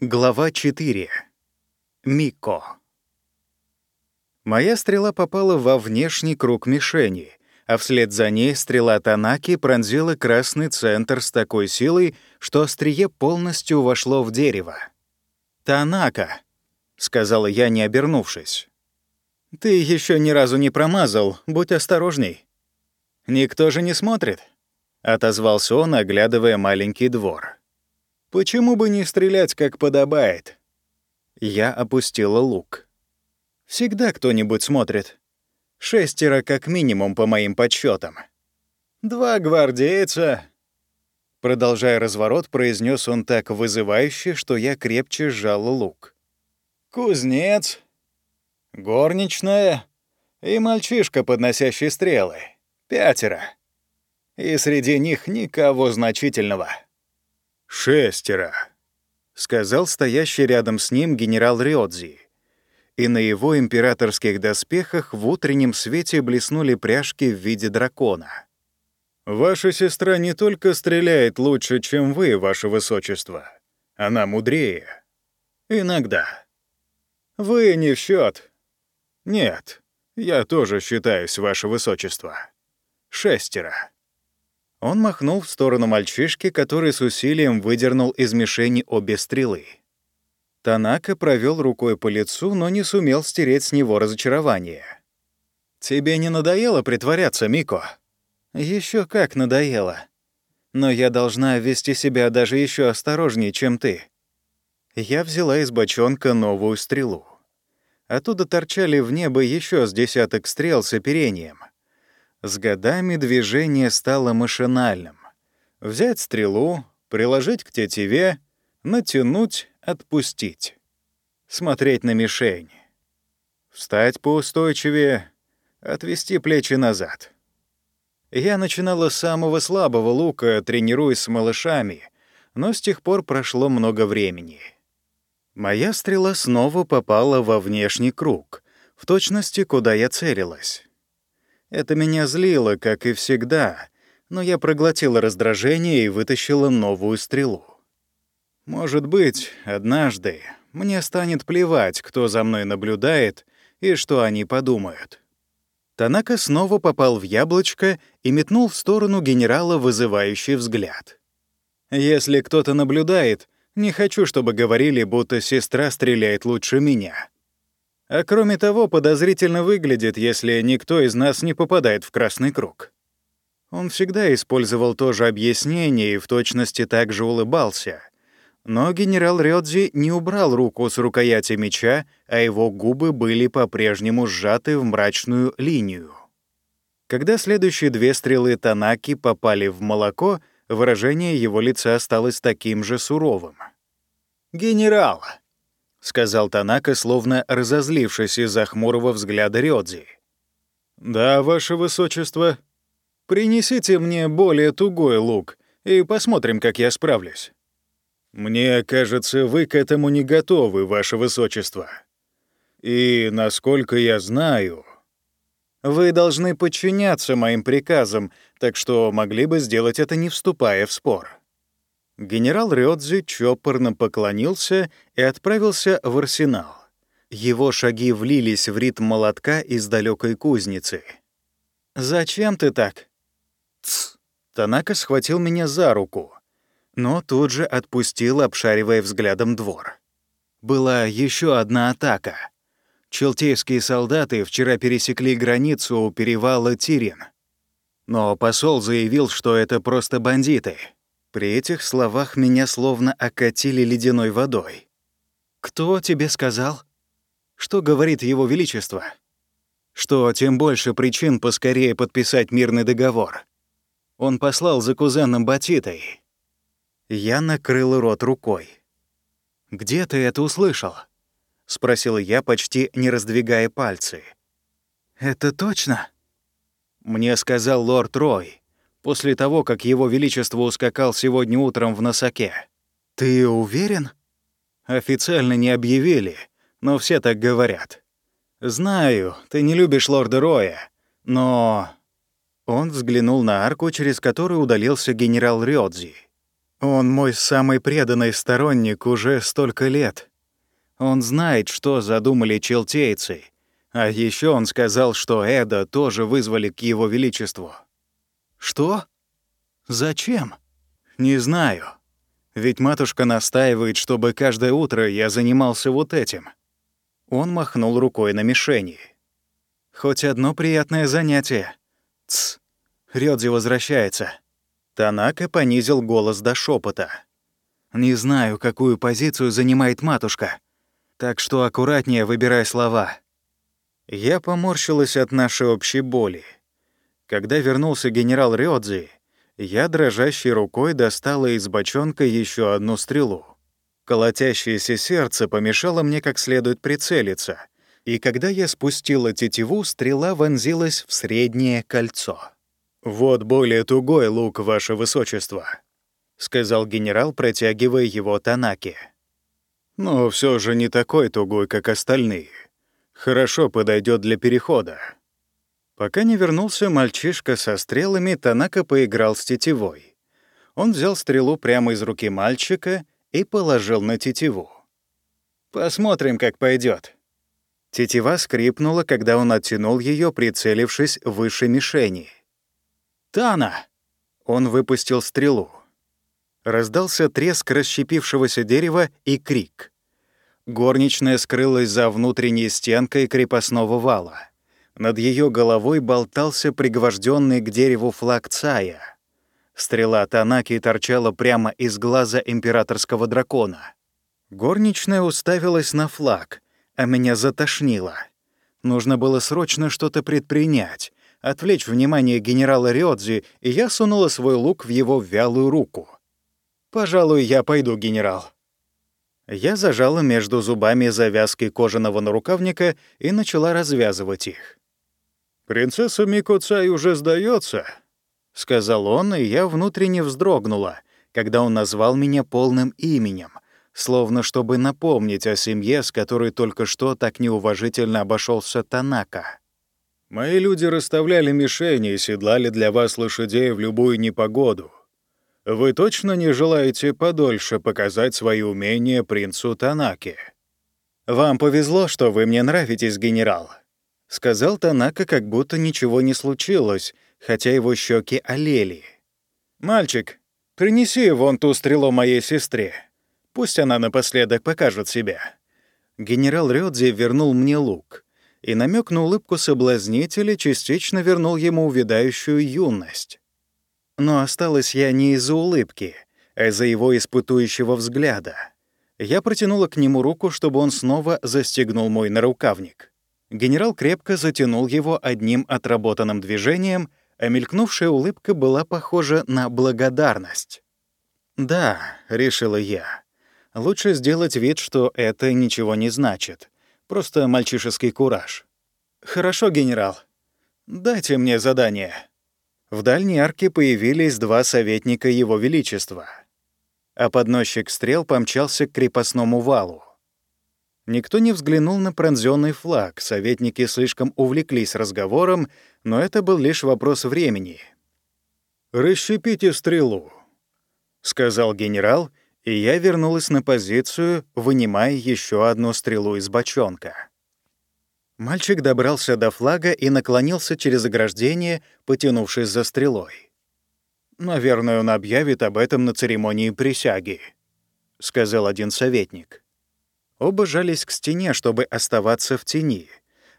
Глава 4. Мико. Моя стрела попала во внешний круг мишени, а вслед за ней стрела Танаки пронзила красный центр с такой силой, что острие полностью вошло в дерево. «Танака», — сказала я, не обернувшись. «Ты еще ни разу не промазал, будь осторожней». «Никто же не смотрит», — отозвался он, оглядывая маленький двор. Почему бы не стрелять, как подобает? Я опустила лук. Всегда кто-нибудь смотрит. Шестеро как минимум, по моим подсчетам. Два гвардейца. Продолжая разворот, произнес он так вызывающе, что я крепче сжал лук. Кузнец, горничная и мальчишка, подносящий стрелы. Пятеро. И среди них никого значительного. «Шестеро», — сказал стоящий рядом с ним генерал Риодзи. И на его императорских доспехах в утреннем свете блеснули пряжки в виде дракона. «Ваша сестра не только стреляет лучше, чем вы, ваше высочество. Она мудрее. Иногда. Вы не в счет. Нет, я тоже считаюсь, ваше высочество. Шестеро». Он махнул в сторону мальчишки, который с усилием выдернул из мишени обе стрелы. Танака провел рукой по лицу, но не сумел стереть с него разочарование. «Тебе не надоело притворяться, Мико?» Еще как надоело. Но я должна вести себя даже еще осторожнее, чем ты». Я взяла из бочонка новую стрелу. Оттуда торчали в небо еще с десяток стрел с оперением — с годами движение стало машинальным. Взять стрелу, приложить к тетиве, натянуть, отпустить. Смотреть на мишень. Встать поустойчивее, отвести плечи назад. Я начинала с самого слабого лука, тренируясь с малышами, но с тех пор прошло много времени. Моя стрела снова попала во внешний круг, в точности, куда я целилась. Это меня злило, как и всегда, но я проглотила раздражение и вытащила новую стрелу. Может быть, однажды мне станет плевать, кто за мной наблюдает и что они подумают. Танака снова попал в яблочко и метнул в сторону генерала вызывающий взгляд. «Если кто-то наблюдает, не хочу, чтобы говорили, будто сестра стреляет лучше меня. А кроме того, подозрительно выглядит, если никто из нас не попадает в красный круг. Он всегда использовал то же объяснение и в точности так же улыбался. Но генерал Рёдзи не убрал руку с рукояти меча, а его губы были по-прежнему сжаты в мрачную линию. Когда следующие две стрелы Танаки попали в молоко, выражение его лица осталось таким же суровым. «Генерал!» — сказал Танака, словно разозлившись из-за хмурого взгляда Рёдзи. «Да, ваше высочество. Принесите мне более тугой лук, и посмотрим, как я справлюсь». «Мне кажется, вы к этому не готовы, ваше высочество. И, насколько я знаю...» «Вы должны подчиняться моим приказам, так что могли бы сделать это, не вступая в спор». Генерал Рёдзи чопорно поклонился и отправился в арсенал. Его шаги влились в ритм молотка из далекой кузницы. «Зачем ты так?» «Тсс!» Танака схватил меня за руку, но тут же отпустил, обшаривая взглядом двор. Была еще одна атака. Челтейские солдаты вчера пересекли границу у перевала Тирин. Но посол заявил, что это просто бандиты — при этих словах меня словно окатили ледяной водой. «Кто тебе сказал?» «Что говорит Его Величество?» «Что тем больше причин поскорее подписать мирный договор. Он послал за кузеном Батитой». Я накрыл рот рукой. «Где ты это услышал?» — спросил я, почти не раздвигая пальцы. «Это точно?» Мне сказал лорд Рой после того, как его величество ускакал сегодня утром в Носаке. Ты уверен? Официально не объявили, но все так говорят. Знаю, ты не любишь лорда Роя, но... Он взглянул на арку, через которую удалился генерал Рёдзи. Он мой самый преданный сторонник уже столько лет. Он знает, что задумали челтейцы. А еще он сказал, что Эда тоже вызвали к его величеству. Что? Зачем? Не знаю. Ведь матушка настаивает, чтобы каждое утро я занимался вот этим. Он махнул рукой на мишени. Хоть одно приятное занятие. Тс. Рёдзи возвращается. Танака понизил голос до шепота. Не знаю, какую позицию занимает матушка. Так что аккуратнее выбирай слова. Я поморщилась от нашей общей боли. Когда вернулся генерал Рёдзи, я дрожащей рукой достала из бочонка еще одну стрелу. Колотящееся сердце помешало мне как следует прицелиться, и когда я спустила тетиву, стрела вонзилась в среднее кольцо. «Вот более тугой лук, ваше высочество», — сказал генерал, протягивая его Танаки. «Но все же не такой тугой, как остальные. Хорошо подойдет для перехода». Пока не вернулся мальчишка со стрелами, Танака поиграл с тетивой. Он взял стрелу прямо из руки мальчика и положил на тетиву. «Посмотрим, как пойдет. Тетива скрипнула, когда он оттянул ее, прицелившись выше мишени. «Тана!» Он выпустил стрелу. Раздался треск расщепившегося дерева и крик. Горничная скрылась за внутренней стенкой крепостного вала. Над ее головой болтался пригвожденный к дереву флаг Цая. Стрела Танаки торчала прямо из глаза императорского дракона. Горничная уставилась на флаг, а меня затошнило. Нужно было срочно что-то предпринять, отвлечь внимание генерала Риодзи, и я сунула свой лук в его вялую руку. «Пожалуй, я пойду, генерал». Я зажала между зубами завязки кожаного нарукавника и начала развязывать их. «Принцесса Микоцай уже сдается, сказал он, и я внутренне вздрогнула, когда он назвал меня полным именем, словно чтобы напомнить о семье, с которой только что так неуважительно обошелся Танака. «Мои люди расставляли мишени и седлали для вас лошадей в любую непогоду. Вы точно не желаете подольше показать свои умения принцу Танаке?» «Вам повезло, что вы мне нравитесь, генерал», — сказал Танака, как будто ничего не случилось, хотя его щеки олели. «Мальчик, принеси вон ту стрелу моей сестре. Пусть она напоследок покажет себя». Генерал Рёдзи вернул мне лук, и намек на улыбку соблазнителя частично вернул ему увядающую юность. Но осталась я не из-за улыбки, а из-за его испытующего взгляда. Я протянула к нему руку, чтобы он снова застегнул мой нарукавник. Генерал крепко затянул его одним отработанным движением, а мелькнувшая улыбка была похожа на благодарность. «Да», — решила я, — «лучше сделать вид, что это ничего не значит. Просто мальчишеский кураж». «Хорошо, генерал. Дайте мне задание». В дальней арке появились два советника Его Величества, а подносчик стрел помчался к крепостному валу. Никто не взглянул на пронзённый флаг, советники слишком увлеклись разговором, но это был лишь вопрос времени. «Расщепите стрелу», — сказал генерал, и я вернулась на позицию, вынимая еще одну стрелу из бочонка. Мальчик добрался до флага и наклонился через ограждение, потянувшись за стрелой. «Наверное, он объявит об этом на церемонии присяги», — сказал один советник. Оба жались к стене, чтобы оставаться в тени.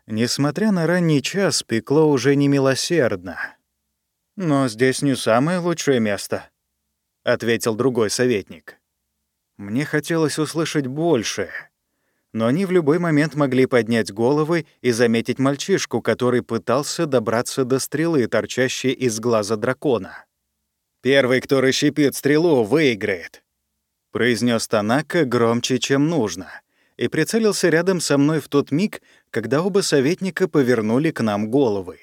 Несмотря на ранний час, пекло уже не милосердно. «Но здесь не самое лучшее место», — ответил другой советник. Мне хотелось услышать больше, но они в любой момент могли поднять головы и заметить мальчишку, который пытался добраться до стрелы, торчащей из глаза дракона. «Первый, кто расщепит стрелу, выиграет», — произнес Танака громче, чем нужно — и прицелился рядом со мной в тот миг, когда оба советника повернули к нам головы.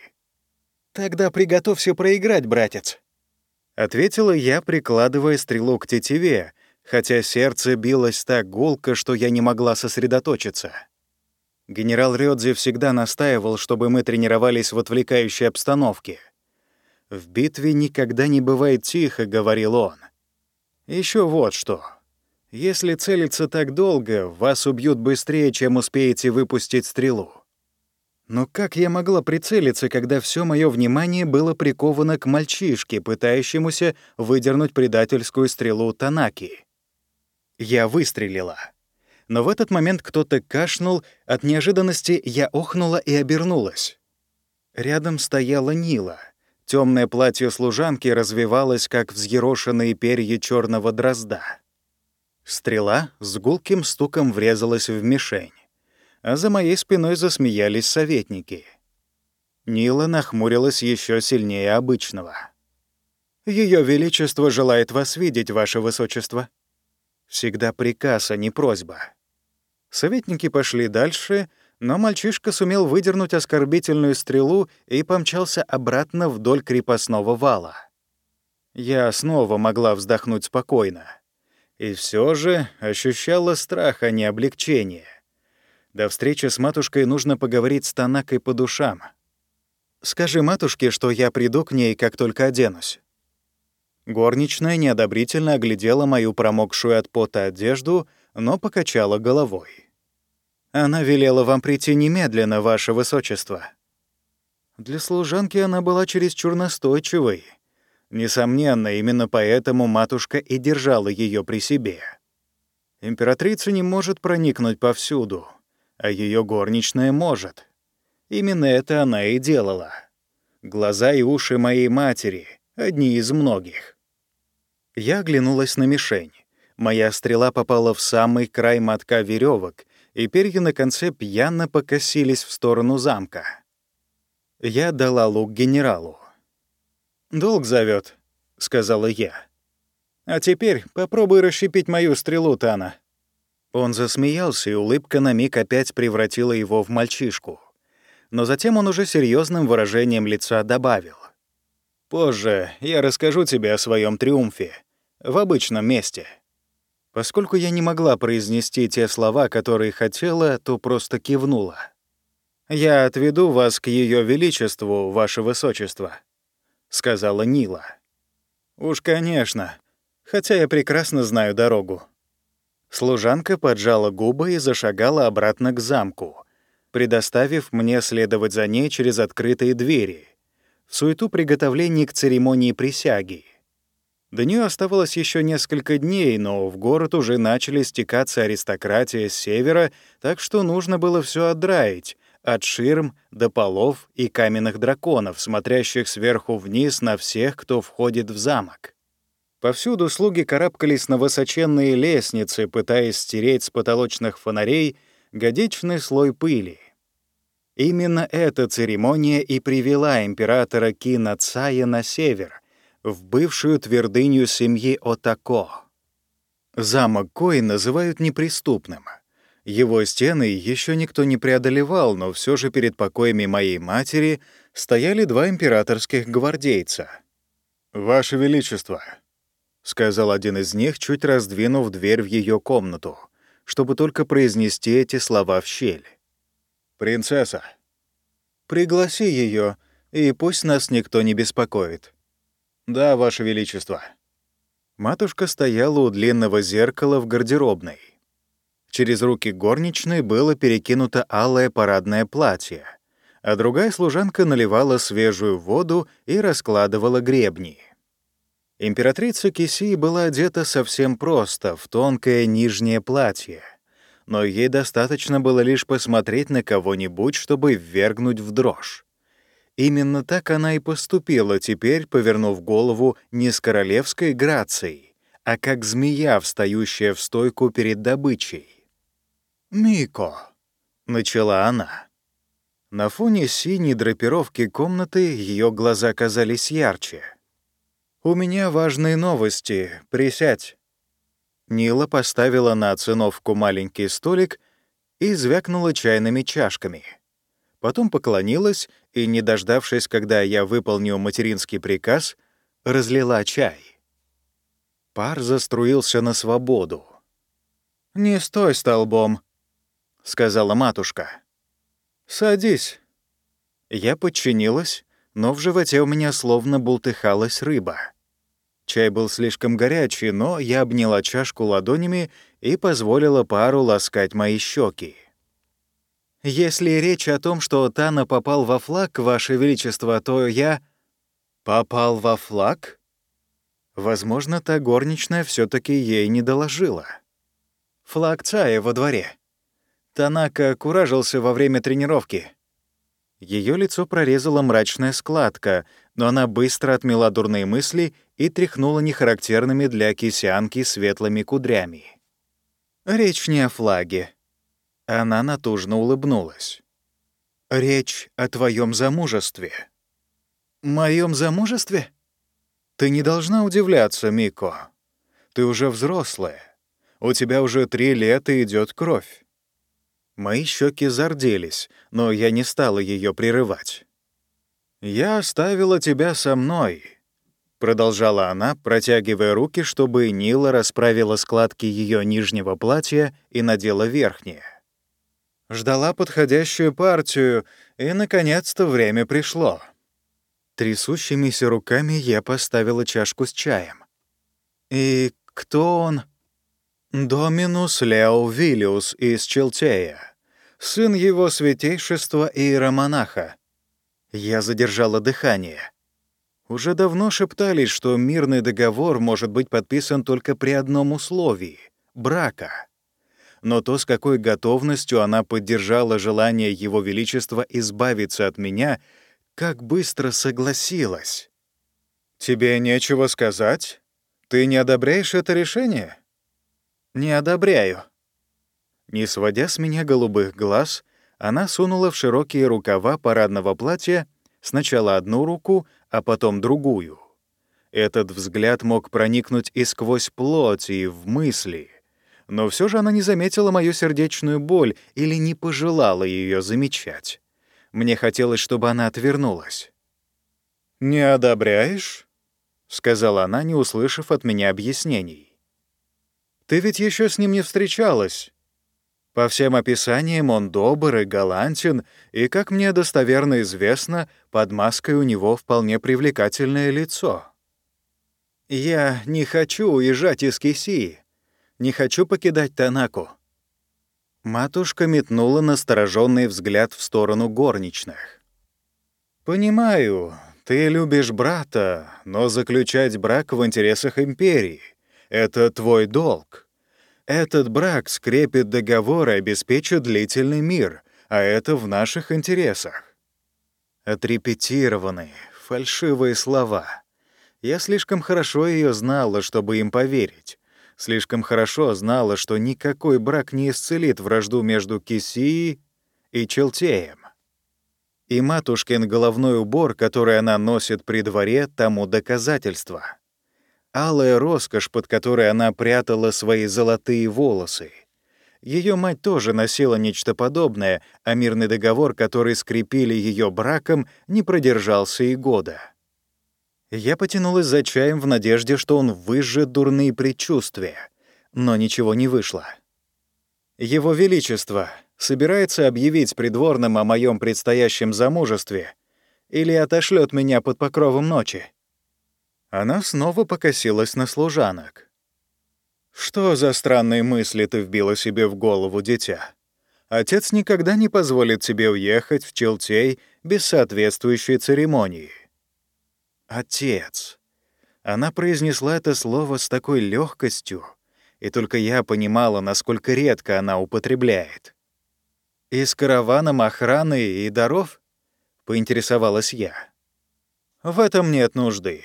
«Тогда приготовься проиграть, братец», — ответила я, прикладывая стрелу к тетиве, хотя сердце билось так гулко, что я не могла сосредоточиться. Генерал Рёдзи всегда настаивал, чтобы мы тренировались в отвлекающей обстановке. «В битве никогда не бывает тихо», — говорил он. Еще вот что. Если целиться так долго, вас убьют быстрее, чем успеете выпустить стрелу. Но как я могла прицелиться, когда все мое внимание было приковано к мальчишке, пытающемуся выдернуть предательскую стрелу Танаки? Я выстрелила. Но в этот момент кто-то кашнул, от неожиданности я охнула и обернулась. Рядом стояла Нила. Темное платье служанки развивалось, как взъерошенные перья черного дрозда. Стрела с гулким стуком врезалась в мишень, а за моей спиной засмеялись советники. Нила нахмурилась еще сильнее обычного. Ее величество желает вас видеть, ваше высочество». Всегда приказ, а не просьба. Советники пошли дальше, но мальчишка сумел выдернуть оскорбительную стрелу и помчался обратно вдоль крепостного вала. Я снова могла вздохнуть спокойно. И все же ощущала страх, а не облегчение. До встречи с матушкой нужно поговорить с Танакой по душам. «Скажи матушке, что я приду к ней, как только оденусь». Горничная неодобрительно оглядела мою промокшую от пота одежду, но покачала головой. «Она велела вам прийти немедленно, ваше высочество». Для служанки она была чересчур настойчивой. Несомненно, именно поэтому матушка и держала ее при себе. Императрица не может проникнуть повсюду, а ее горничная может. Именно это она и делала. Глаза и уши моей матери — одни из многих. Я оглянулась на мишень. Моя стрела попала в самый край мотка веревок, и перья на конце пьяно покосились в сторону замка. Я дала лук генералу. «Долг зовет, сказала я. «А теперь попробуй расщепить мою стрелу, Тана». Он засмеялся, и улыбка на миг опять превратила его в мальчишку. Но затем он уже серьезным выражением лица добавил. «Позже я расскажу тебе о своем триумфе. В обычном месте». Поскольку я не могла произнести те слова, которые хотела, то просто кивнула. «Я отведу вас к Ее Величеству, Ваше Высочество», сказала Нила. «Уж, конечно, хотя я прекрасно знаю дорогу». Служанка поджала губы и зашагала обратно к замку, предоставив мне следовать за ней через открытые двери, в суету приготовлений к церемонии присяги. До нее оставалось еще несколько дней, но в город уже начали стекаться аристократия с севера, так что нужно было все отдраить, от ширм до полов и каменных драконов, смотрящих сверху вниз на всех, кто входит в замок. Повсюду слуги карабкались на высоченные лестницы, пытаясь стереть с потолочных фонарей годичный слой пыли. Именно эта церемония и привела императора Кина Цая на север, в бывшую твердыню семьи Отако. Замок Кой называют неприступным — его стены еще никто не преодолевал, но все же перед покоями моей матери стояли два императорских гвардейца. «Ваше Величество», — сказал один из них, чуть раздвинув дверь в ее комнату, чтобы только произнести эти слова в щель. «Принцесса». «Пригласи ее, и пусть нас никто не беспокоит». «Да, Ваше Величество». Матушка стояла у длинного зеркала в гардеробной. Через руки горничной было перекинуто алое парадное платье, а другая служанка наливала свежую воду и раскладывала гребни. Императрица Кисии была одета совсем просто, в тонкое нижнее платье, но ей достаточно было лишь посмотреть на кого-нибудь, чтобы ввергнуть в дрожь. Именно так она и поступила теперь, повернув голову не с королевской грацией, а как змея, встающая в стойку перед добычей. «Мико», — начала она. На фоне синей драпировки комнаты ее глаза казались ярче. «У меня важные новости. Присядь». Нила поставила на оциновку маленький столик и звякнула чайными чашками. Потом поклонилась и, не дождавшись, когда я выполню материнский приказ, разлила чай. Пар заструился на свободу. «Не стой столбом», — сказала матушка. «Садись». Я подчинилась, но в животе у меня словно бултыхалась рыба. Чай был слишком горячий, но я обняла чашку ладонями и позволила пару ласкать мои щеки. «Если речь о том, что Тана попал во флаг, Ваше Величество, то я...» «Попал во флаг?» Возможно, та горничная все таки ей не доложила. Флаг Цая во дворе. Танака куражился во время тренировки. Ее лицо прорезала мрачная складка, но она быстро отмела дурные мысли и тряхнула нехарактерными для кисянки светлыми кудрями. «Речь не о флаге». Она натужно улыбнулась. «Речь о твоем замужестве». «Моем замужестве?» «Ты не должна удивляться, Мико. Ты уже взрослая. У тебя уже три лета идет кровь. Мои щеки зарделись, но я не стала ее прерывать. «Я оставила тебя со мной», — продолжала она, протягивая руки, чтобы Нила расправила складки ее нижнего платья и надела верхнее. Ждала подходящую партию, и, наконец-то, время пришло. Трясущимися руками я поставила чашку с чаем. «И кто он?» «Доминус Лео Виллиус из Челтея, сын его святейшества иеромонаха». Я задержала дыхание. Уже давно шептались, что мирный договор может быть подписан только при одном условии — брака. Но то, с какой готовностью она поддержала желание Его Величества избавиться от меня, как быстро согласилась. «Тебе нечего сказать? Ты не одобряешь это решение?» «Не одобряю». Не сводя с меня голубых глаз, она сунула в широкие рукава парадного платья сначала одну руку, а потом другую. Этот взгляд мог проникнуть и сквозь плоть, и в мысли. Но все же она не заметила мою сердечную боль или не пожелала ее замечать. Мне хотелось, чтобы она отвернулась. «Не одобряешь?» — сказала она, не услышав от меня объяснений. «Ты ведь еще с ним не встречалась. По всем описаниям он добр и галантен, и, как мне достоверно известно, под маской у него вполне привлекательное лицо. Я не хочу уезжать из Кисии, не хочу покидать Танаку. Матушка метнула настороженный взгляд в сторону горничных. «Понимаю, ты любишь брата, но заключать брак в интересах империи — это твой долг. Этот брак скрепит договор и обеспечит длительный мир, а это в наших интересах». Отрепетированные, фальшивые слова. Я слишком хорошо ее знала, чтобы им поверить слишком хорошо знала, что никакой брак не исцелит вражду между Кисией и Челтеем. И матушкин головной убор, который она носит при дворе, тому доказательство. Алая роскошь, под которой она прятала свои золотые волосы. Ее мать тоже носила нечто подобное, а мирный договор, который скрепили ее браком, не продержался и года. Я потянулась за чаем в надежде, что он выжжет дурные предчувствия, но ничего не вышло. Его Величество собирается объявить придворным о моем предстоящем замужестве или отошлет меня под покровом ночи. Она снова покосилась на служанок. «Что за странные мысли ты вбила себе в голову, дитя? Отец никогда не позволит тебе уехать в Челтей без соответствующей церемонии. «Отец». Она произнесла это слово с такой легкостью, и только я понимала, насколько редко она употребляет. «И с караваном охраны и даров?» — поинтересовалась я. «В этом нет нужды.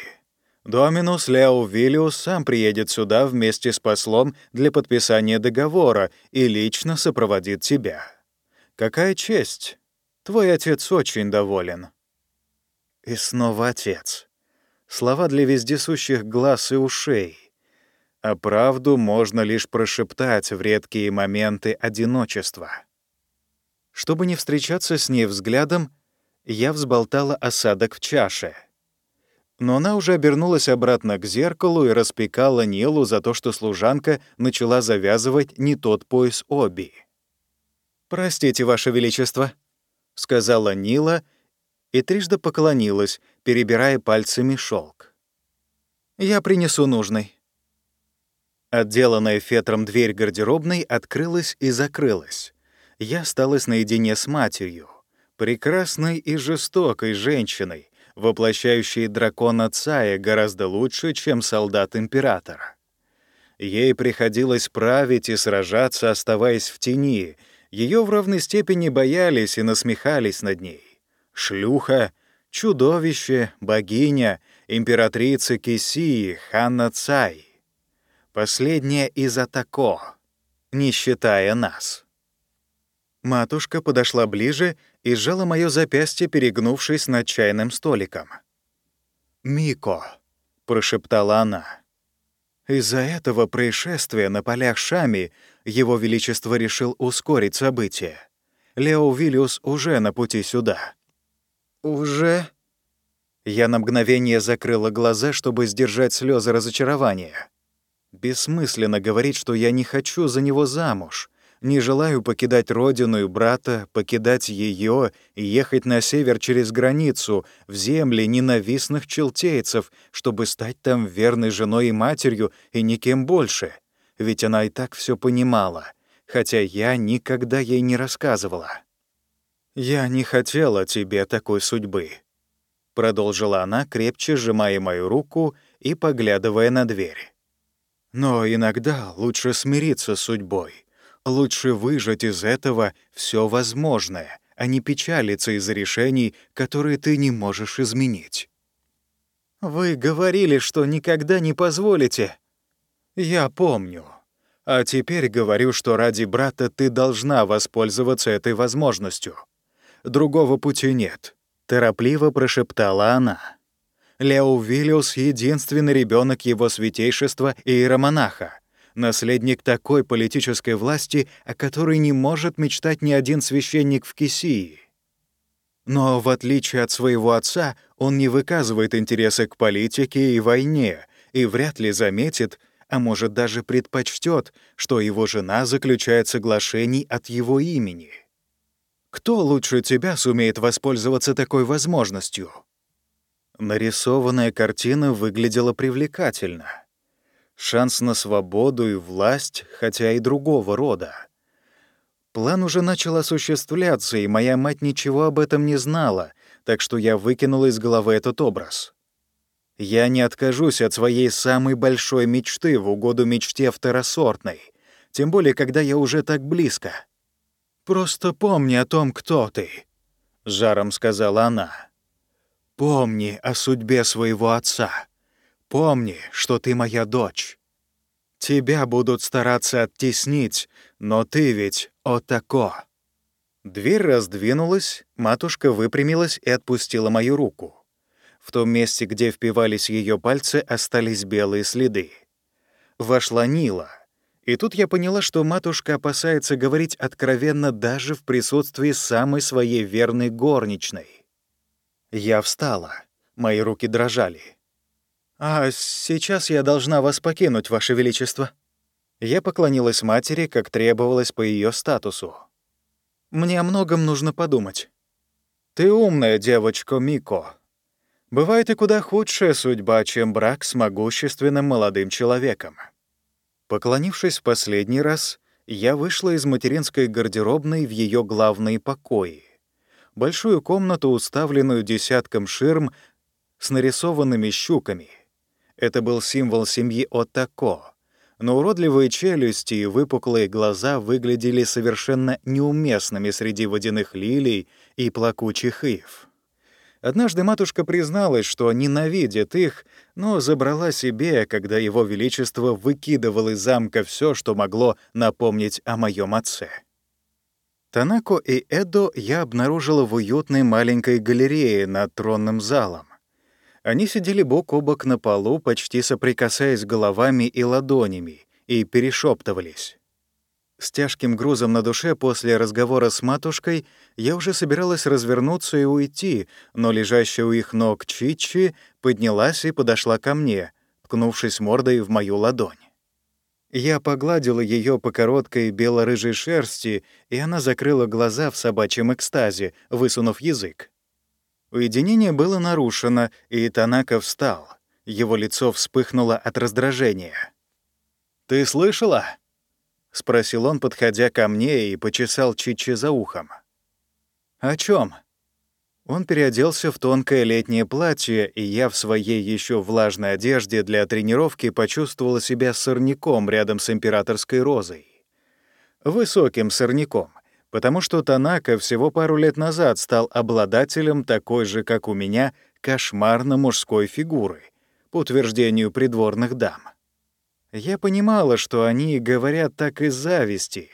Доминус Лео Виллиус сам приедет сюда вместе с послом для подписания договора и лично сопроводит тебя. Какая честь! Твой отец очень доволен». И снова отец слова для вездесущих глаз и ушей. А правду можно лишь прошептать в редкие моменты одиночества. Чтобы не встречаться с ней взглядом, я взболтала осадок в чаше. Но она уже обернулась обратно к зеркалу и распекала Нилу за то, что служанка начала завязывать не тот пояс Оби. «Простите, Ваше Величество», — сказала Нила и трижды поклонилась, перебирая пальцами шелк. Я принесу нужный». Отделанная фетром дверь гардеробной открылась и закрылась. Я осталась наедине с матерью, прекрасной и жестокой женщиной, воплощающей дракона Цая гораздо лучше, чем солдат императора. Ей приходилось править и сражаться, оставаясь в тени. Ее в равной степени боялись и насмехались над ней. Шлюха, чудовище, богиня, императрица Кисии, Ханна Цай. Последняя из Атако, не считая нас. Матушка подошла ближе и сжала мое запястье, перегнувшись над чайным столиком. «Мико», — прошептала она, из-за этого происшествия на полях Шами его Величество решил ускорить события. Лео Виллиус уже на пути сюда. «Уже?» Я на мгновение закрыла глаза, чтобы сдержать слезы разочарования. Бессмысленно говорить, что я не хочу за него замуж. Не желаю покидать родину и брата, покидать ее и ехать на север через границу, в земли ненавистных челтейцев, чтобы стать там верной женой и матерью и никем больше. Ведь она и так все понимала, хотя я никогда ей не рассказывала. «Я не хотела тебе такой судьбы», — продолжила она, крепче сжимая мою руку и поглядывая на дверь. «Но иногда лучше смириться с судьбой» Лучше выжать из этого все возможное, а не печалиться из-за решений, которые ты не можешь изменить. Вы говорили, что никогда не позволите. Я помню. А теперь говорю, что ради брата ты должна воспользоваться этой возможностью. Другого пути нет, торопливо прошептала она. Лео Виллиус — единственный ребенок его святейшества и иеромонаха наследник такой политической власти, о которой не может мечтать ни один священник в Кисии. Но в отличие от своего отца, он не выказывает интереса к политике и войне и вряд ли заметит, а может даже предпочтет, что его жена заключает соглашений от его имени. Кто лучше тебя сумеет воспользоваться такой возможностью? Нарисованная картина выглядела привлекательно — шанс на свободу и власть, хотя и другого рода. План уже начал осуществляться, и моя мать ничего об этом не знала, так что я выкинула из головы этот образ. Я не откажусь от своей самой большой мечты в угоду мечте второсортной, тем более, когда я уже так близко. «Просто помни о том, кто ты», — жаром сказала она. «Помни о судьбе своего отца». Помни, что ты моя дочь. Тебя будут стараться оттеснить, но ты ведь Отако». Дверь раздвинулась, матушка выпрямилась и отпустила мою руку. В том месте, где впивались ее пальцы, остались белые следы. Вошла Нила. И тут я поняла, что матушка опасается говорить откровенно даже в присутствии самой своей верной горничной. Я встала. Мои руки дрожали. «А сейчас я должна вас покинуть, Ваше Величество». Я поклонилась матери, как требовалось по ее статусу. «Мне о многом нужно подумать». «Ты умная девочка, Мико. Бывает и куда худшая судьба, чем брак с могущественным молодым человеком». Поклонившись в последний раз, я вышла из материнской гардеробной в ее главные покои. Большую комнату, уставленную десятком ширм с нарисованными щуками — это был символ семьи Отако. Но уродливые челюсти и выпуклые глаза выглядели совершенно неуместными среди водяных лилий и плакучих ив. Однажды матушка призналась, что ненавидит их, но забрала себе, когда его величество выкидывал из замка все, что могло напомнить о моем отце. Танако и Эдо я обнаружила в уютной маленькой галерее над тронным залом. Они сидели бок о бок на полу, почти соприкасаясь головами и ладонями, и перешептывались. С тяжким грузом на душе после разговора с матушкой я уже собиралась развернуться и уйти, но лежащая у их ног Чичи поднялась и подошла ко мне, ткнувшись мордой в мою ладонь. Я погладила ее по короткой бело-рыжей шерсти, и она закрыла глаза в собачьем экстазе, высунув язык. Уединение было нарушено, и Танака встал. Его лицо вспыхнуло от раздражения. «Ты слышала?» — спросил он, подходя ко мне и почесал Чичи за ухом. «О чем? Он переоделся в тонкое летнее платье, и я в своей еще влажной одежде для тренировки почувствовала себя сорняком рядом с императорской розой. Высоким сорняком, потому что Танака всего пару лет назад стал обладателем такой же, как у меня, кошмарно-мужской фигуры, по утверждению придворных дам. Я понимала, что они говорят так из зависти,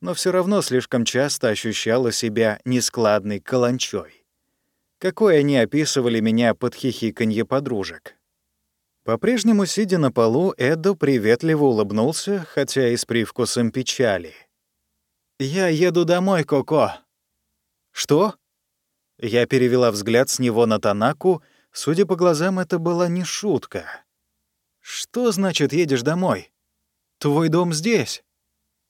но все равно слишком часто ощущала себя нескладной каланчой. Какой они описывали меня под хихиканье подружек. По-прежнему, сидя на полу, Эдо приветливо улыбнулся, хотя и с привкусом печали. «Я еду домой, Коко». «Что?» Я перевела взгляд с него на Танаку. Судя по глазам, это была не шутка. «Что значит едешь домой? Твой дом здесь?»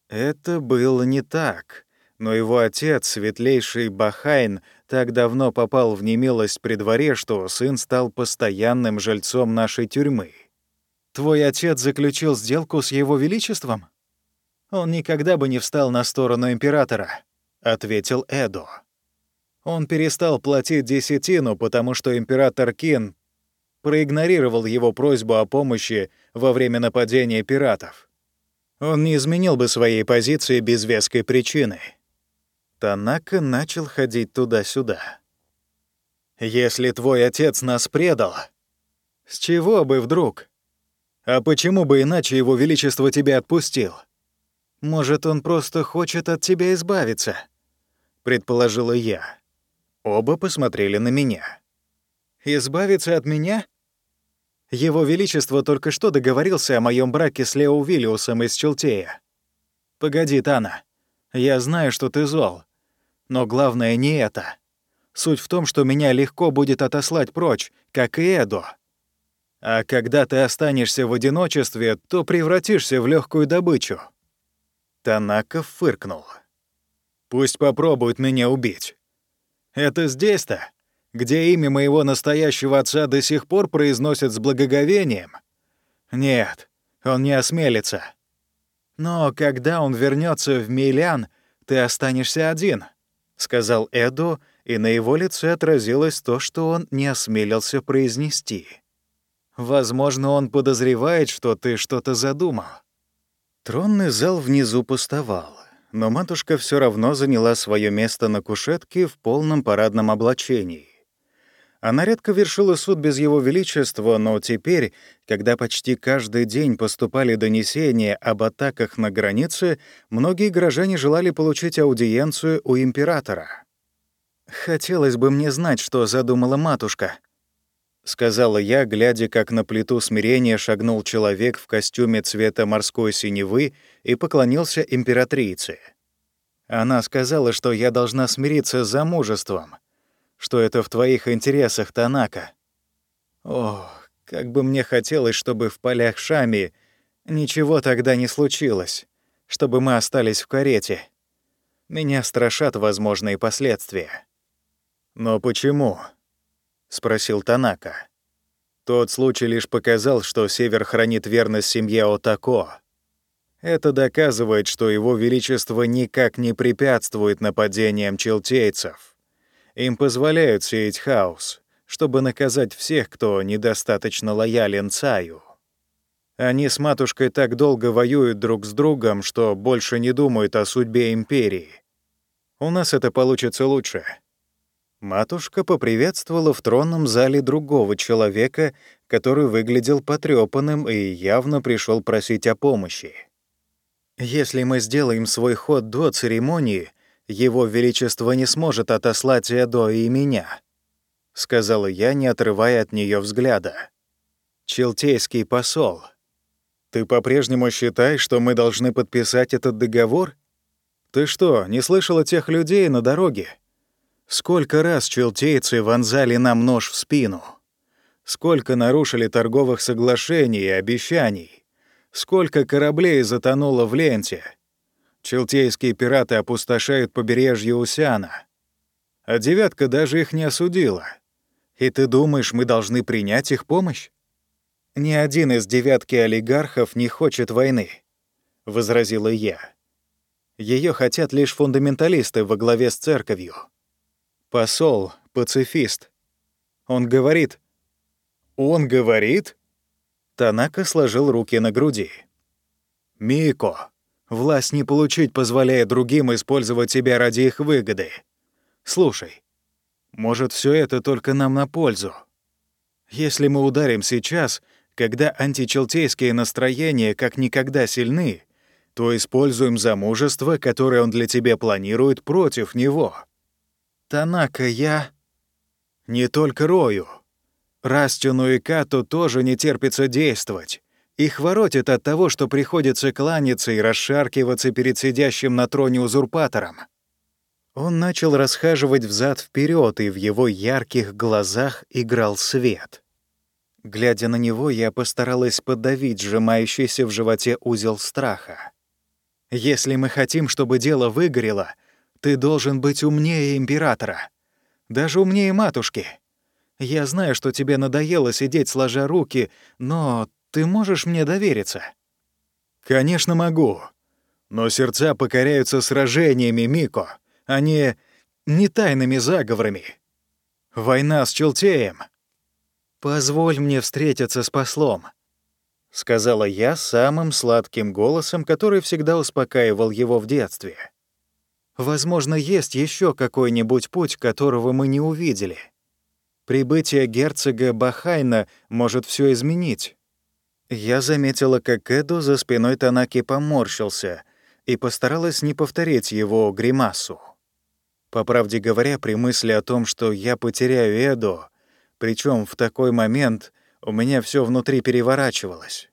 Это было не так, но его отец, светлейший Бахайн, так давно попал в немилость при дворе, что сын стал постоянным жильцом нашей тюрьмы. «Твой отец заключил сделку с его величеством?» «Он никогда бы не встал на сторону императора», — ответил Эдо. Он перестал платить десятину, потому что император Кин проигнорировал его просьбу о помощи во время нападения пиратов. Он не изменил бы своей позиции без веской причины. Танака начал ходить туда-сюда. «Если твой отец нас предал, с чего бы вдруг? А почему бы иначе его величество тебя отпустил? Может, он просто хочет от тебя избавиться?» — предположила я. Оба посмотрели на меня. «Избавиться от меня?» Его Величество только что договорился о моем браке с Лео Виллиусом из Челтея. Погоди, Тана. Я знаю, что ты зол. Но главное не это. Суть в том, что меня легко будет отослать прочь, как и Эдо. А когда ты останешься в одиночестве, то превратишься в легкую добычу. Танака фыркнул. Пусть попробуют меня убить. Это здесь-то где имя моего настоящего отца до сих пор произносят с благоговением? Нет, он не осмелится. Но когда он вернется в Милян, ты останешься один, сказал Эду, и на его лице отразилось то, что он не осмелился произнести. Возможно, он подозревает, что ты что-то задумал. Тронный зал внизу пустовал, но матушка все равно заняла свое место на кушетке в полном парадном облачении. Она редко вершила суд без его величества, но теперь, когда почти каждый день поступали донесения об атаках на границе, многие горожане желали получить аудиенцию у императора. «Хотелось бы мне знать, что задумала матушка», — сказала я, глядя, как на плиту смирения шагнул человек в костюме цвета морской синевы и поклонился императрице. Она сказала, что я должна смириться с замужеством — что это в твоих интересах, Танака. Ох, как бы мне хотелось, чтобы в полях Шами ничего тогда не случилось, чтобы мы остались в карете. Меня страшат возможные последствия. «Но почему?» — спросил Танака. Тот случай лишь показал, что Север хранит верность семье Отако. Это доказывает, что его величество никак не препятствует нападениям челтейцев. Им позволяют сеять хаос, чтобы наказать всех, кто недостаточно лоялен Цаю. Они с матушкой так долго воюют друг с другом, что больше не думают о судьбе империи. У нас это получится лучше. Матушка поприветствовала в тронном зале другого человека, который выглядел потрёпанным и явно пришел просить о помощи. «Если мы сделаем свой ход до церемонии, его Величество не сможет отослать Эдо и меня», — сказала я, не отрывая от нее взгляда. «Челтейский посол, ты по-прежнему считаешь, что мы должны подписать этот договор? Ты что, не слышала тех людей на дороге? Сколько раз челтейцы вонзали нам нож в спину? Сколько нарушили торговых соглашений и обещаний? Сколько кораблей затонуло в ленте?» Челтейские пираты опустошают побережье Усяна. А девятка даже их не осудила. И ты думаешь, мы должны принять их помощь? «Ни один из девятки олигархов не хочет войны», — возразила я. Ее хотят лишь фундаменталисты во главе с церковью. Посол, пацифист. Он говорит... Он говорит? Танака сложил руки на груди. «Мико, власть не получить позволяет другим использовать тебя ради их выгоды. Слушай, может, все это только нам на пользу? Если мы ударим сейчас, когда античелтейские настроения как никогда сильны, то используем замужество, которое он для тебя планирует, против него. Танака, я... Не только Рою. Растюну и Кату тоже не терпится действовать. Их воротит от того, что приходится кланяться и расшаркиваться перед сидящим на троне узурпатором. Он начал расхаживать взад вперед, и в его ярких глазах играл свет. Глядя на него, я постаралась подавить сжимающийся в животе узел страха. Если мы хотим, чтобы дело выгорело, ты должен быть умнее императора. Даже умнее матушки. Я знаю, что тебе надоело сидеть сложа руки, но ты можешь мне довериться?» «Конечно могу. Но сердца покоряются сражениями, Мико, а не... не тайными заговорами. Война с Челтеем. Позволь мне встретиться с послом. — сказала я самым сладким голосом, который всегда успокаивал его в детстве. «Возможно, есть еще какой-нибудь путь, которого мы не увидели. Прибытие герцога Бахайна может все изменить». Я заметила, как Эду за спиной Танаки поморщился и постаралась не повторить его гримасу. По правде говоря, при мысли о том, что я потеряю Эду, причем в такой момент у меня все внутри переворачивалось.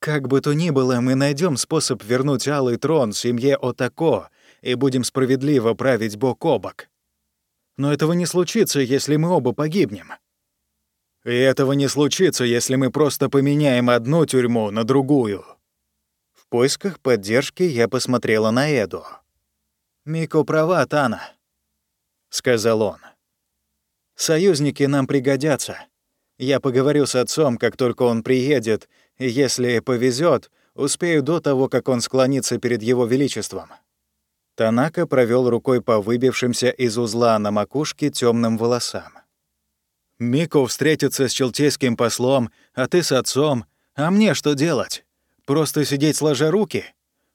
Как бы то ни было, мы найдем способ вернуть Алый Трон семье Отако и будем справедливо править бок о бок. Но этого не случится, если мы оба погибнем. И этого не случится, если мы просто поменяем одну тюрьму на другую. В поисках поддержки я посмотрела на Эду. «Мико права, Тана», — сказал он. «Союзники нам пригодятся. Я поговорю с отцом, как только он приедет, и если повезет, успею до того, как он склонится перед его величеством». Танака провел рукой по выбившимся из узла на макушке темным волосам. «Мико встретится с челтейским послом, а ты с отцом. А мне что делать? Просто сидеть сложа руки?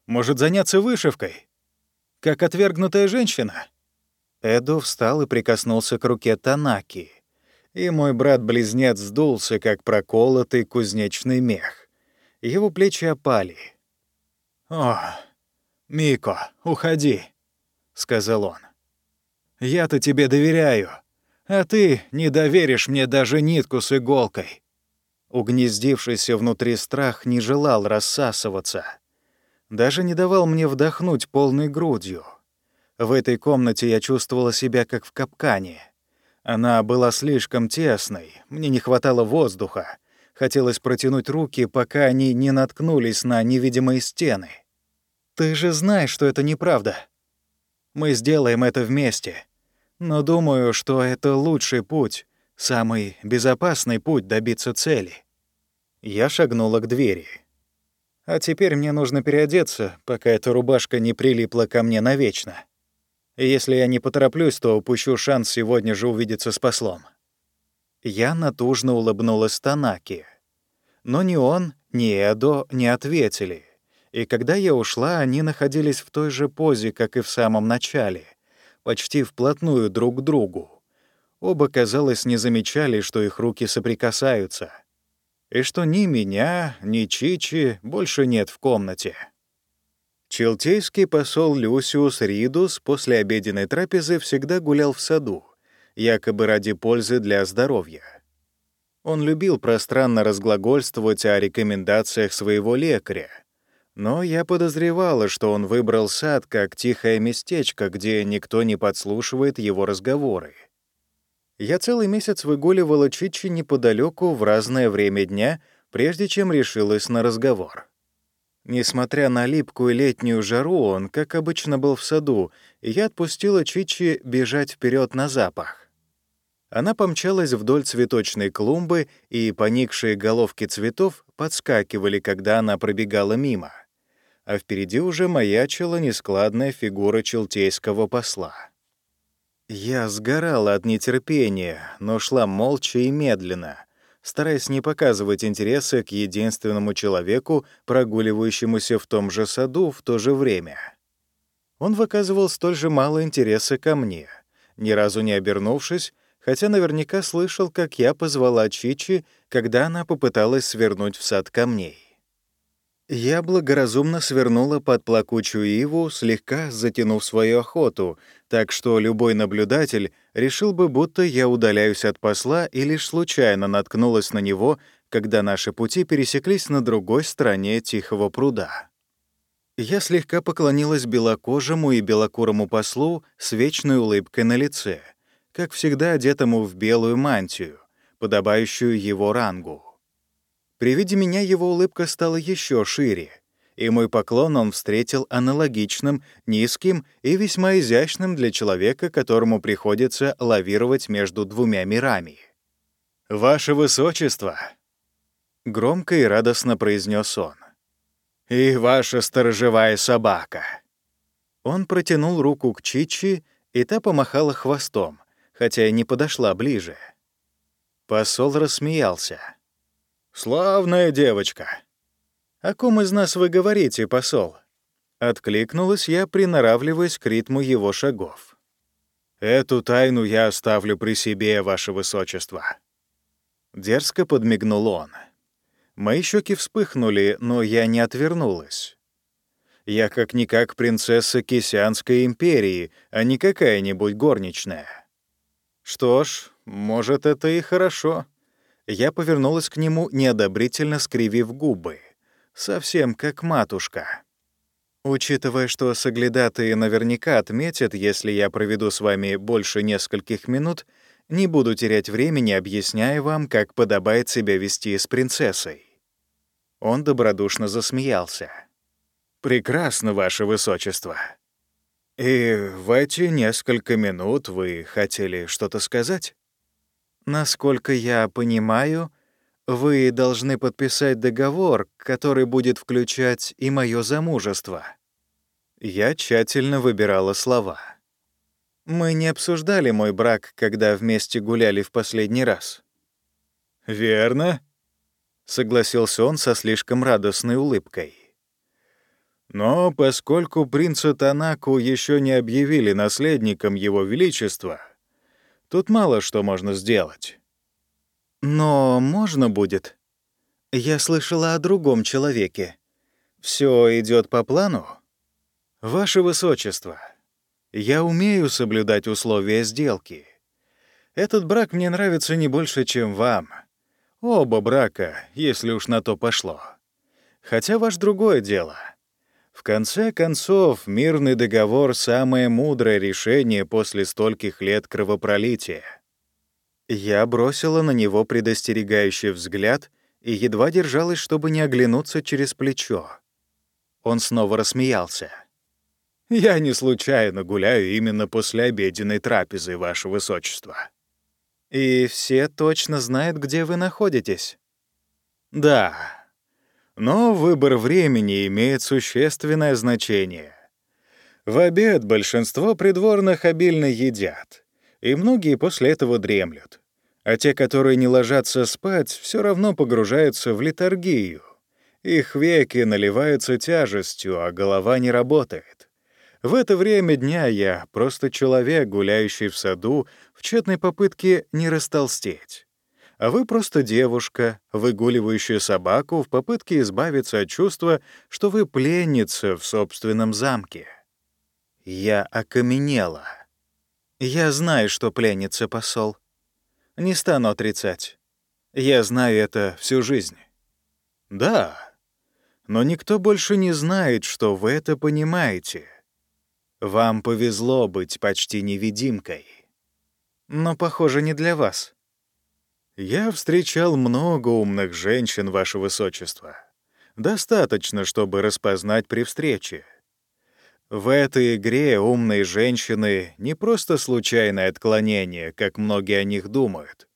Может, заняться вышивкой? Как отвергнутая женщина?» Эду встал и прикоснулся к руке Танаки и мой брат-близнец сдулся, как проколотый кузнечный мех. Его плечи опали. «О, Мико, уходи», — сказал он. «Я-то тебе доверяю, а ты не доверишь мне даже нитку с иголкой». Угнездившийся внутри страх не желал рассасываться. Даже не давал мне вдохнуть полной грудью. В этой комнате я чувствовала себя как в капкане — она была слишком тесной, мне не хватало воздуха. Хотелось протянуть руки, пока они не наткнулись на невидимые стены. «Ты же знаешь, что это неправда. Мы сделаем это вместе. Но думаю, что это лучший путь, самый безопасный путь добиться цели». Я шагнула к двери. «А теперь мне нужно переодеться, пока эта рубашка не прилипла ко мне навечно». Если я не потороплюсь, то упущу шанс сегодня же увидеться с послом. Я натужно улыбнулась Танаки. Но ни он, ни Эдо не ответили. И когда я ушла, они находились в той же позе, как и в самом начале, почти вплотную друг к другу. Оба, казалось, не замечали, что их руки соприкасаются, и что ни меня, ни Чичи больше нет в комнате. Челтейский посол Люсиус Ридус после обеденной трапезы всегда гулял в саду, якобы ради пользы для здоровья. Он любил пространно разглагольствовать о рекомендациях своего лекаря, но я подозревала, что он выбрал сад как тихое местечко, где никто не подслушивает его разговоры. Я целый месяц выгуливала Чичи неподалеку в разное время дня, прежде чем решилась на разговор. Несмотря на липкую летнюю жару, он, как обычно, был в саду, и я отпустила Чичи бежать вперед на запах. Она помчалась вдоль цветочной клумбы, и поникшие головки цветов подскакивали, когда она пробегала мимо. А впереди уже маячила нескладная фигура челтейского посла. Я сгорала от нетерпения, но шла молча и медленно, стараясь не показывать интереса к единственному человеку, прогуливающемуся в том же саду в то же время. Он выказывал столь же мало интереса ко мне. Ни разу не обернувшись, хотя наверняка слышал, как я позвала Чичи, когда она попыталась свернуть в сад камней. Я благоразумно свернула под плакучую иву, слегка затянув свою охоту, так что любой наблюдатель решил бы, будто я удаляюсь от посла и лишь случайно наткнулась на него, когда наши пути пересеклись на другой стороне Тихого пруда. Я слегка поклонилась белокожему и белокурому послу с вечной улыбкой на лице — как всегда одетому в белую мантию, подобающую его рангу. При виде меня его улыбка стала еще шире, и мой поклон он встретил аналогичным, низким и весьма изящным для человека, которому приходится лавировать между двумя мирами. «Ваше Высочество!» — громко и радостно произнес он. «И ваша сторожевая собака!» Он протянул руку к Чичи, и та помахала хвостом, хотя и не подошла ближе. Посол рассмеялся. «Славная девочка!» «О ком из нас вы говорите, посол?» Откликнулась я, приноравливаясь к ритму его шагов. «Эту тайну я оставлю при себе, ваше высочество». Дерзко подмигнул он. Мои щеки вспыхнули, но я не отвернулась. Я как-никак принцесса Кисянской империи, а не какая-нибудь горничная. Что ж, может, это и хорошо. Я повернулась к нему, неодобрительно скривив губы. Совсем как матушка. Учитывая, что соглядатые наверняка отметят, если я проведу с вами больше нескольких минут, не буду терять времени, объясняя вам, как подобает себя вести с принцессой. Он добродушно засмеялся. «Прекрасно, ваше высочество. «И в эти несколько минут вы хотели что-то сказать?» «Насколько я понимаю, вы должны подписать договор, который будет включать и мое замужество». Я тщательно выбирала слова. «Мы не обсуждали мой брак, когда вместе гуляли в последний раз». «Верно», — согласился он со слишком радостной улыбкой. Но поскольку принца Танаку еще не объявили наследником его величества, тут мало что можно сделать. Но можно будет. Я слышала о другом человеке. Все идет по плану? Ваше Высочество, я умею соблюдать условия сделки. Этот брак мне нравится не больше, чем вам. Оба брака, если уж на то пошло. Хотя ваш другое дело — в конце концов, мирный договор — самое мудрое решение после стольких лет кровопролития. Я бросила на него предостерегающий взгляд и едва держалась, чтобы не оглянуться через плечо. Он снова рассмеялся. «Я не случайно гуляю именно после обеденной трапезы, Ваше Высочество». «И все точно знают, где вы находитесь?» «Да, но выбор времени имеет существенное значение. В обед большинство придворных обильно едят, и многие после этого дремлют. А те, которые не ложатся спать, все равно погружаются в литургию. Их веки наливаются тяжестью, а голова не работает. В это время дня я просто человек, гуляющий в саду в тщетной попытке не растолстеть а вы просто девушка, выгуливающая собаку в попытке избавиться от чувства, что вы пленница в собственном замке. Я окаменела. Я знаю, что пленница посол. Не стану отрицать. Я знаю это всю жизнь. Да, но никто больше не знает, что вы это понимаете. Вам повезло быть почти невидимкой. Но, похоже, не для вас. Я встречал много умных женщин, Ваше Высочество. Достаточно, чтобы распознать при встрече. В этой игре умные женщины — не просто случайное отклонение, как многие о них думают.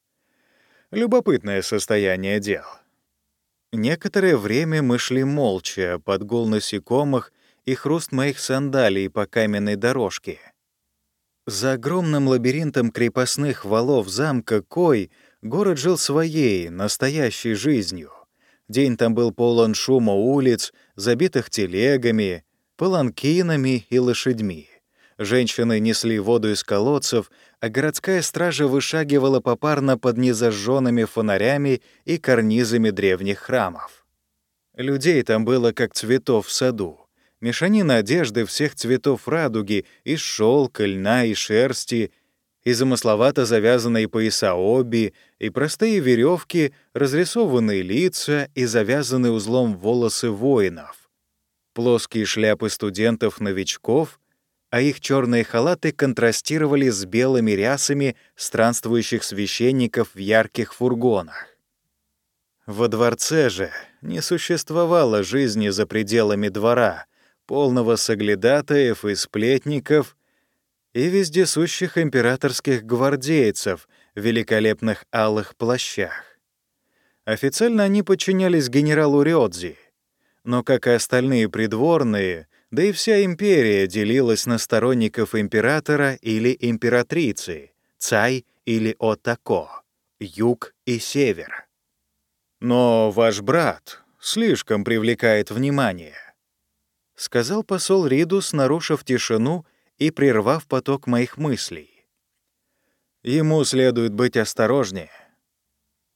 Любопытное состояние дел. Некоторое время мы шли молча, под гул насекомых и хруст моих сандалий по каменной дорожке. За огромным лабиринтом крепостных валов замка Кой город жил своей, настоящей жизнью. День там был полон шума улиц, забитых телегами, паланкинами и лошадьми. Женщины несли воду из колодцев, а городская стража вышагивала попарно под незажженными фонарями и карнизами древних храмов. Людей там было как цветов в саду. Мешанина одежды всех цветов радуги, из шелка, льна и шерсти, и замысловато завязанные пояса оби, и простые веревки, разрисованные лица и завязанные узлом волосы воинов плоские шляпы студентов-новичков, а их черные халаты контрастировали с белыми рясами странствующих священников в ярких фургонах. Во дворце же не существовало жизни за пределами двора, полного соглядатаев и сплетников и вездесущих императорских гвардейцев в великолепных алых плащах. Официально они подчинялись генералу Рёдзи — но, как и остальные придворные, да и вся империя делилась на сторонников императора или императрицы, цай или отако, юг и север. «Но ваш брат слишком привлекает внимание», — сказал посол Ридус, нарушив тишину и прервав поток моих мыслей. «Ему следует быть осторожнее.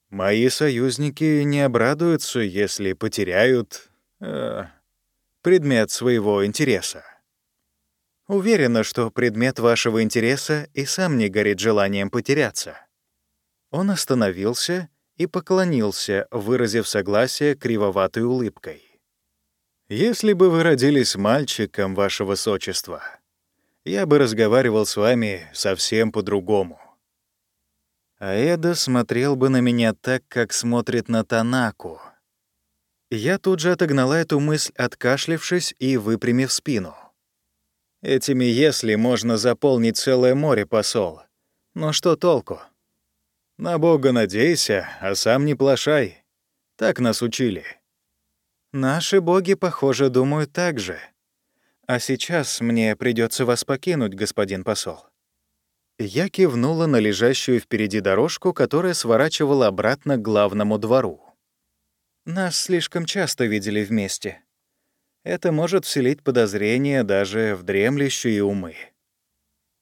Мои союзники не обрадуются, если потеряют э, предмет своего интереса. Уверена, что предмет вашего интереса и сам не горит желанием потеряться. Он остановился и поклонился, выразив согласие кривоватой улыбкой. «Если бы вы родились мальчиком, ваше высочество, я бы разговаривал с вами совсем по-другому. А Эда смотрел бы на меня так, как смотрит на Танаку, я тут же отогнала эту мысль, откашлившись и выпрямив спину. Этими «если» можно заполнить целое море, посол. Но что толку? На Бога надейся, а сам не плашай. Так нас учили. Наши боги, похоже, думают так же. А сейчас мне придется вас покинуть, господин посол. Я кивнула на лежащую впереди дорожку, которая сворачивала обратно к главному двору. Нас слишком часто видели вместе. Это может вселить подозрения даже в дремлющие умы.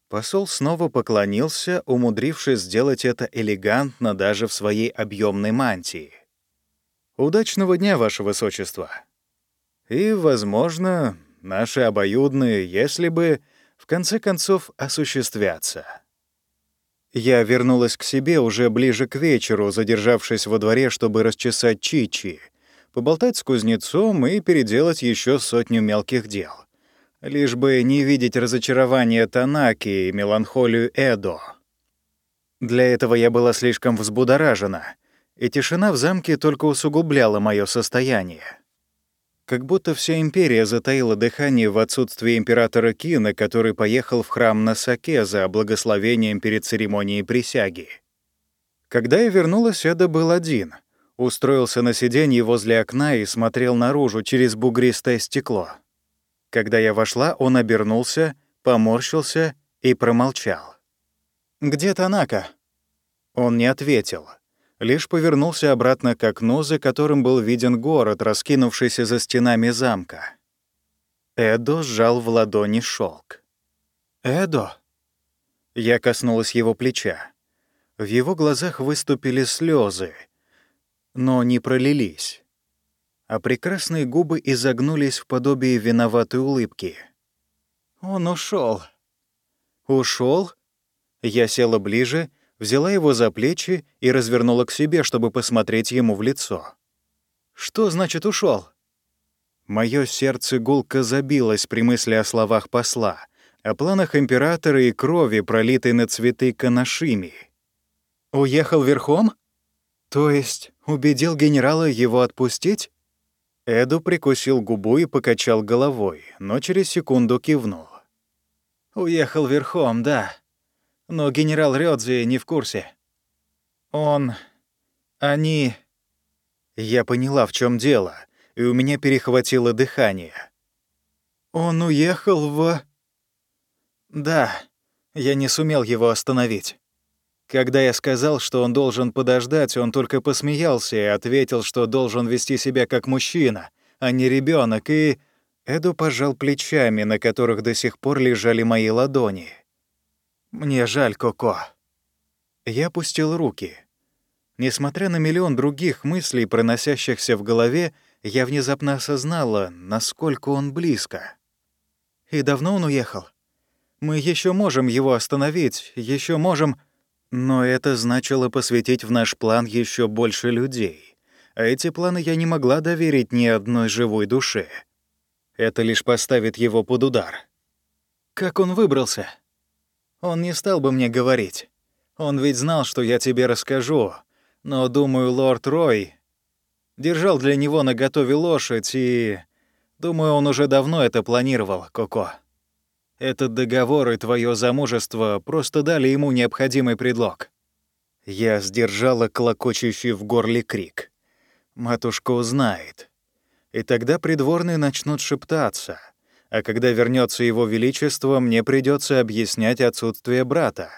Посол снова поклонился, умудрившись сделать это элегантно даже в своей объемной мантии. «Удачного дня, Ваше Высочество!» И, возможно, наши обоюдные, если бы, в конце концов, осуществятся. Я вернулась к себе уже ближе к вечеру, задержавшись во дворе, чтобы расчесать Чичи, поболтать с кузнецом и переделать еще сотню мелких дел. Лишь бы не видеть разочарование Танаки и меланхолию Эдо. Для этого я была слишком взбудоражена, и тишина в замке только усугубляла мое состояние. Как будто вся империя затаила дыхание в отсутствие императора Кина, который поехал в храм на Саке за благословением перед церемонией присяги. Когда я вернулась, Эда был один. Устроился на сиденье возле окна и смотрел наружу через бугристое стекло. Когда я вошла, он обернулся, поморщился и промолчал. «Где Танака?» Он не ответил лишь повернулся обратно к окну, за которым был виден город, раскинувшийся за стенами замка. Эдо сжал в ладони шелк. «Эдо?» Я коснулась его плеча. В его глазах выступили слезы, но не пролились, а прекрасные губы изогнулись в подобие виноватой улыбки. «Он ушел. Ушел? Я села ближе взяла его за плечи и развернула к себе, чтобы посмотреть ему в лицо. «Что значит ушел? Моё сердце гулко забилось при мысли о словах посла, о планах императора и крови, пролитой на цветы Канашими. «Уехал верхом? То есть убедил генерала его отпустить?» Эду прикусил губу и покачал головой, но через секунду кивнул. «Уехал верхом, да. Но генерал Рёдзи не в курсе. Он... Они...» Я поняла, в чем дело, и у меня перехватило дыхание. «Он уехал в...» «Да, я не сумел его остановить. Когда я сказал, что он должен подождать, он только посмеялся и ответил, что должен вести себя как мужчина, а не ребенок, и... Эду пожал плечами, на которых до сих пор лежали мои ладони. «Мне жаль, Коко». Я опустил руки. Несмотря на миллион других мыслей, проносящихся в голове, я внезапно осознала, насколько он близко. «И давно он уехал? Мы еще можем его остановить, еще можем...» Но это значило посвятить в наш план еще больше людей. А эти планы я не могла доверить ни одной живой душе. Это лишь поставит его под удар. Как он выбрался? Он не стал бы мне говорить. Он ведь знал, что я тебе расскажу. Но, думаю, лорд Рой держал для него на готове лошадь и... Думаю, он уже давно это планировал, Коко. Этот договор и твое замужество просто дали ему необходимый предлог. Я сдержала клокочущий в горле крик. Матушка узнает. И тогда придворные начнут шептаться. А когда вернется его величество, мне придется объяснять отсутствие брата.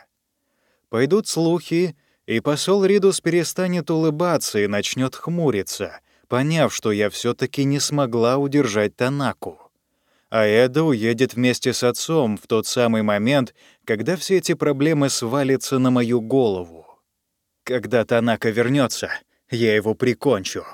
Пойдут слухи, и посол Ридус перестанет улыбаться и начнет хмуриться, поняв, что я все таки не смогла удержать Танаку а Эда уедет вместе с отцом в тот самый момент, когда все эти проблемы свалятся на мою голову. Когда Танака вернется, я его прикончу.